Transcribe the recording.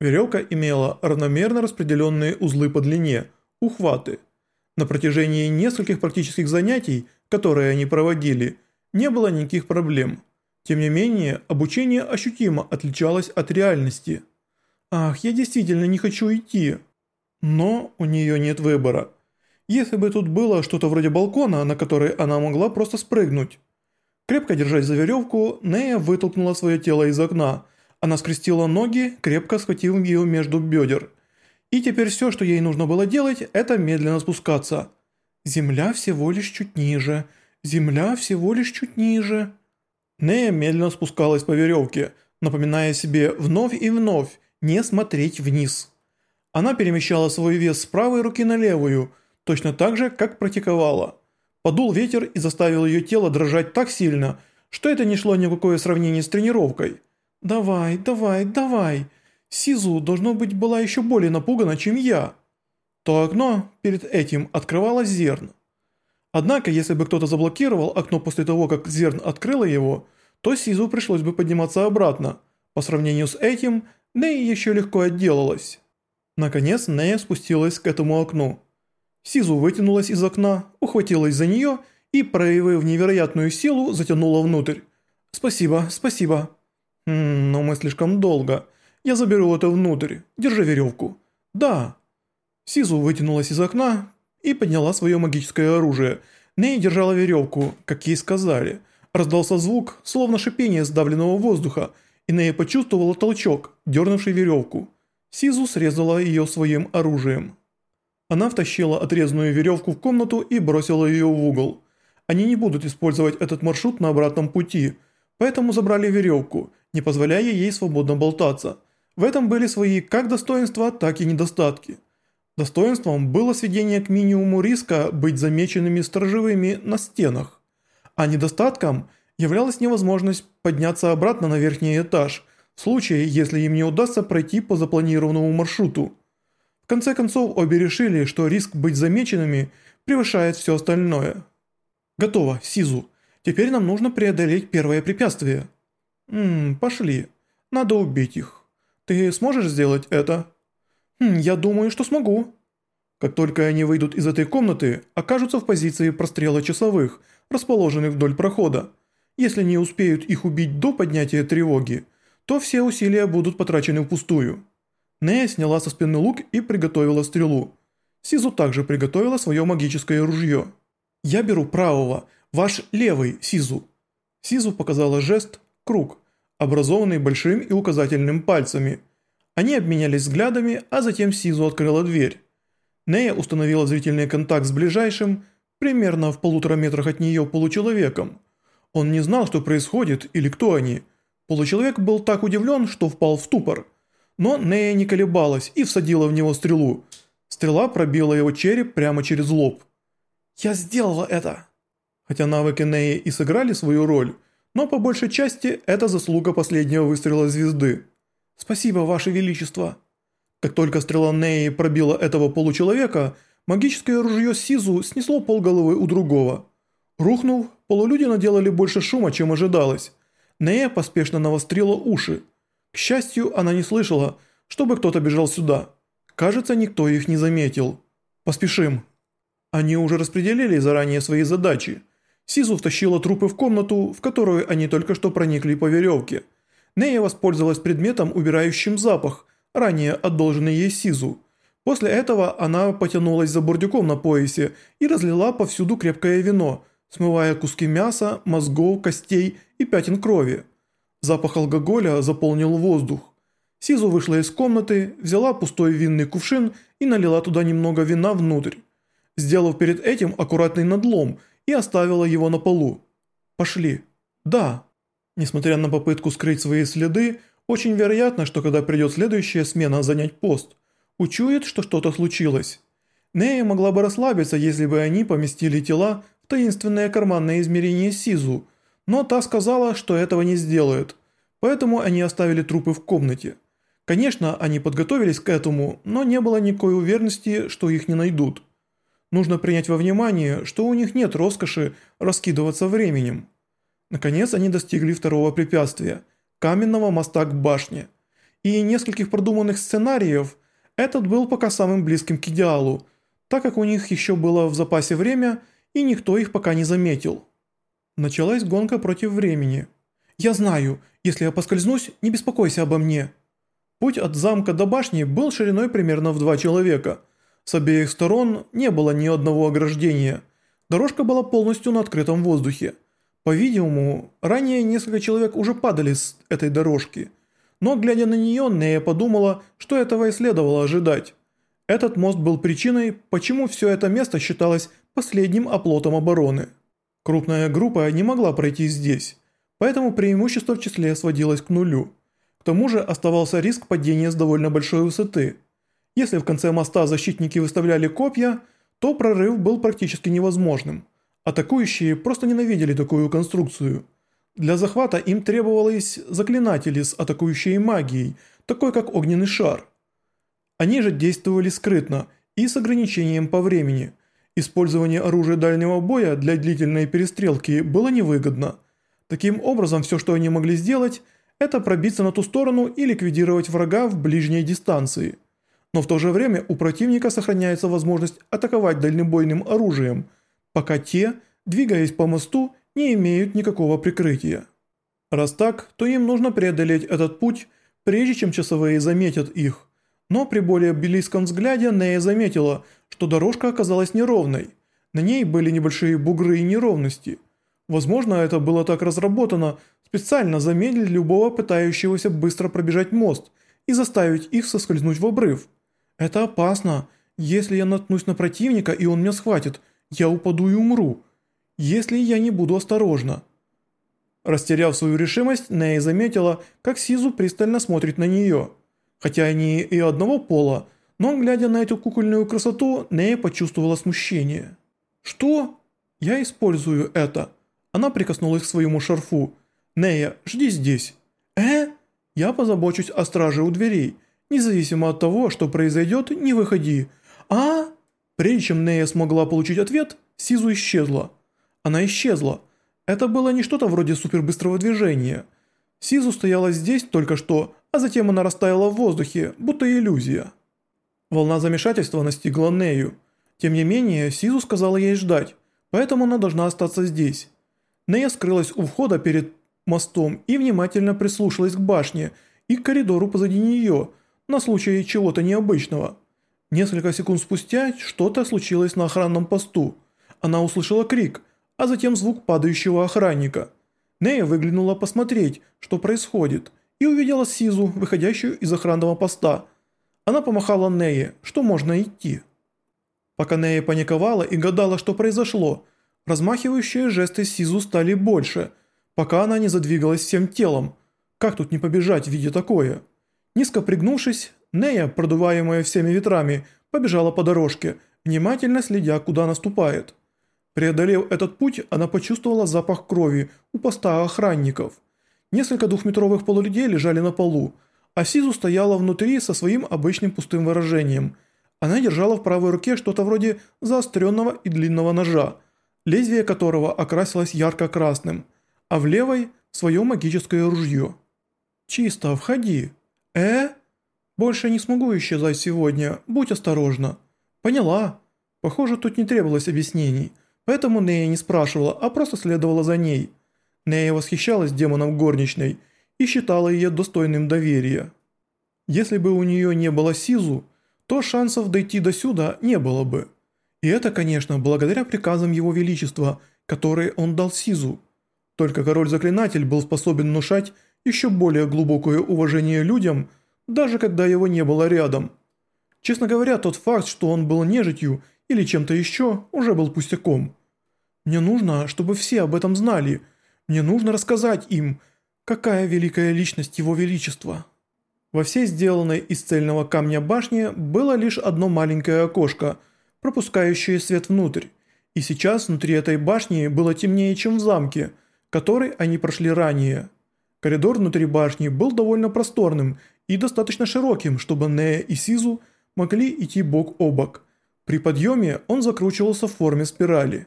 Веревка имела равномерно распределенные узлы по длине, ухваты. На протяжении нескольких практических занятий, которые они проводили, не было никаких проблем. Тем не менее, обучение ощутимо отличалось от реальности. «Ах, я действительно не хочу идти». Но у нее нет выбора. Если бы тут было что-то вроде балкона, на который она могла просто спрыгнуть. Крепко держась за веревку, Нея вытолкнула свое тело из окна. Она скрестила ноги, крепко схватив ее между бедер. И теперь все, что ей нужно было делать, это медленно спускаться. Земля всего лишь чуть ниже. Земля всего лишь чуть ниже. Нея медленно спускалась по веревке, напоминая себе вновь и вновь не смотреть вниз. Она перемещала свой вес с правой руки на левую, точно так же, как практиковала. Подул ветер и заставил ее тело дрожать так сильно, что это не шло ни в какое сравнение с тренировкой. «Давай, давай, давай!» Сизу, должно быть, была еще более напугана, чем я. То окно перед этим открывало зерн. Однако, если бы кто-то заблокировал окно после того, как зерн открыло его, то Сизу пришлось бы подниматься обратно. По сравнению с этим, Ней еще легко отделалась. Наконец, Нея спустилась к этому окну. Сизу вытянулась из окна, ухватилась за нее и, проявив невероятную силу, затянула внутрь. «Спасибо, спасибо». «Хм, но мы слишком долго. Я заберу это внутрь. Держи веревку». «Да». Сизу вытянулась из окна и подняла свое магическое оружие. Ней держала веревку, как ей сказали. Раздался звук, словно шипение сдавленного воздуха, и Нея почувствовала толчок, дернувший веревку. Сизу срезала ее своим оружием. Она втащила отрезанную веревку в комнату и бросила ее в угол. Они не будут использовать этот маршрут на обратном пути, поэтому забрали веревку, не позволяя ей свободно болтаться. В этом были свои как достоинства, так и недостатки. Достоинством было сведение к минимуму риска быть замеченными сторожевыми на стенах, а недостатком являлась невозможность подняться обратно на верхний этаж, в случае, если им не удастся пройти по запланированному маршруту. В конце концов, обе решили, что риск быть замеченными превышает все остальное. «Готово, Сизу. Теперь нам нужно преодолеть первое препятствие». «Ммм, пошли. Надо убить их. Ты сможешь сделать это?» «Хм, я думаю, что смогу». Как только они выйдут из этой комнаты, окажутся в позиции прострела часовых, расположенных вдоль прохода. Если не успеют их убить до поднятия тревоги, то все усилия будут потрачены впустую. Нея сняла со спины лук и приготовила стрелу. Сизу также приготовила свое магическое ружье. «Я беру правого, ваш левый, Сизу». Сизу показала жест «круг», образованный большим и указательным пальцами. Они обменялись взглядами, а затем Сизу открыла дверь. Нея установила зрительный контакт с ближайшим, примерно в полутора метрах от нее получеловеком. Он не знал, что происходит или кто они. Получеловек был так удивлен, что впал в ступор – но Нея не колебалась и всадила в него стрелу. Стрела пробила его череп прямо через лоб. «Я сделала это!» Хотя навыки Неи и сыграли свою роль, но по большей части это заслуга последнего выстрела звезды. «Спасибо, Ваше Величество!» Как только стрела Неи пробила этого получеловека, магическое ружье Сизу снесло полголовы у другого. Рухнув, полулюди наделали больше шума, чем ожидалось. Нея поспешно навострила уши. К счастью, она не слышала, чтобы кто-то бежал сюда. Кажется, никто их не заметил. Поспешим. Они уже распределили заранее свои задачи. Сизу втащила трупы в комнату, в которую они только что проникли по веревке. Нея воспользовалась предметом, убирающим запах, ранее одолженный ей Сизу. После этого она потянулась за бурдюком на поясе и разлила повсюду крепкое вино, смывая куски мяса, мозгов, костей и пятен крови. Запах алкоголя заполнил воздух. Сизу вышла из комнаты, взяла пустой винный кувшин и налила туда немного вина внутрь, сделав перед этим аккуратный надлом и оставила его на полу. «Пошли». «Да». Несмотря на попытку скрыть свои следы, очень вероятно, что когда придет следующая смена занять пост, учует, что что-то случилось. Нея могла бы расслабиться, если бы они поместили тела в таинственное карманное измерение Сизу – но та сказала, что этого не сделают, поэтому они оставили трупы в комнате. Конечно, они подготовились к этому, но не было никакой уверенности, что их не найдут. Нужно принять во внимание, что у них нет роскоши раскидываться временем. Наконец они достигли второго препятствия – каменного моста к башне. и нескольких продуманных сценариев, этот был пока самым близким к идеалу, так как у них еще было в запасе время, и никто их пока не заметил. Началась гонка против времени. «Я знаю, если я поскользнусь, не беспокойся обо мне». Путь от замка до башни был шириной примерно в два человека. С обеих сторон не было ни одного ограждения. Дорожка была полностью на открытом воздухе. По-видимому, ранее несколько человек уже падали с этой дорожки. Но глядя на нее, Нея подумала, что этого и следовало ожидать. Этот мост был причиной, почему все это место считалось последним оплотом обороны. Крупная группа не могла пройти здесь, поэтому преимущество в числе сводилось к нулю. К тому же оставался риск падения с довольно большой высоты. Если в конце моста защитники выставляли копья, то прорыв был практически невозможным. Атакующие просто ненавидели такую конструкцию. Для захвата им требовались заклинатели с атакующей магией, такой как огненный шар. Они же действовали скрытно и с ограничением по времени. Использование оружия дальнего боя для длительной перестрелки было невыгодно. Таким образом, все, что они могли сделать, это пробиться на ту сторону и ликвидировать врага в ближней дистанции. Но в то же время у противника сохраняется возможность атаковать дальнобойным оружием, пока те, двигаясь по мосту, не имеют никакого прикрытия. Раз так, то им нужно преодолеть этот путь, прежде чем часовые заметят их. Но при более близком взгляде Нея заметила, что дорожка оказалась неровной. На ней были небольшие бугры и неровности. Возможно, это было так разработано, специально замедлить любого пытающегося быстро пробежать мост и заставить их соскользнуть в обрыв. Это опасно. Если я наткнусь на противника и он меня схватит, я упаду и умру. Если я не буду осторожна. Растеряв свою решимость, Нэй заметила, как Сизу пристально смотрит на нее. Хотя они и одного пола, но глядя на эту кукольную красоту, Нэй почувствовала смущение. «Что? Я использую это». Она прикоснулась к своему шарфу. «Нея, жди здесь». «Э? Я позабочусь о страже у дверей. Независимо от того, что произойдет, не выходи». «А?» Прежде чем Нея смогла получить ответ, Сизу исчезла. Она исчезла. Это было не что-то вроде супербыстрого движения. Сизу стояла здесь только что, а затем она растаяла в воздухе, будто иллюзия. Волна замешательства настигла Нею. Тем не менее, Сизу сказала ей ждать, поэтому она должна остаться здесь. Нея скрылась у входа перед мостом и внимательно прислушалась к башне и к коридору позади нее, на случай чего-то необычного. Несколько секунд спустя что-то случилось на охранном посту. Она услышала крик, а затем звук падающего охранника. Нея выглянула посмотреть, что происходит, и увидела Сизу, выходящую из охранного поста. Она помахала Нее, что можно идти. Пока Нея паниковала и гадала, что произошло, размахивающие жесты Сизу стали больше, пока она не задвигалась всем телом. Как тут не побежать, видя такое? Низко пригнувшись, Нея, продуваемая всеми ветрами, побежала по дорожке, внимательно следя, куда наступает. Преодолев этот путь, она почувствовала запах крови у поста охранников. Несколько двухметровых полулюдей лежали на полу, а Сизу стояла внутри со своим обычным пустым выражением. Она держала в правой руке что-то вроде заостренного и длинного ножа, лезвие которого окрасилось ярко-красным, а в левой – свое магическое ружье. «Чисто, входи». «Э?» «Больше не смогу исчезать сегодня, будь осторожна». «Поняла». Похоже, тут не требовалось объяснений, поэтому Нея не спрашивала, а просто следовала за ней – Нея восхищалась демоном горничной и считала ее достойным доверия. Если бы у нее не было Сизу, то шансов дойти до сюда не было бы. И это, конечно, благодаря приказам Его Величества, которые он дал Сизу. Только король-заклинатель был способен внушать еще более глубокое уважение людям, даже когда его не было рядом. Честно говоря, тот факт, что он был нежитью или чем-то еще, уже был пустяком. Мне нужно, чтобы все об этом знали – мне нужно рассказать им, какая великая личность его величества». Во всей сделанной из цельного камня башне было лишь одно маленькое окошко, пропускающее свет внутрь, и сейчас внутри этой башни было темнее, чем в замке, который они прошли ранее. Коридор внутри башни был довольно просторным и достаточно широким, чтобы Нея и Сизу могли идти бок о бок. При подъеме он закручивался в форме спирали.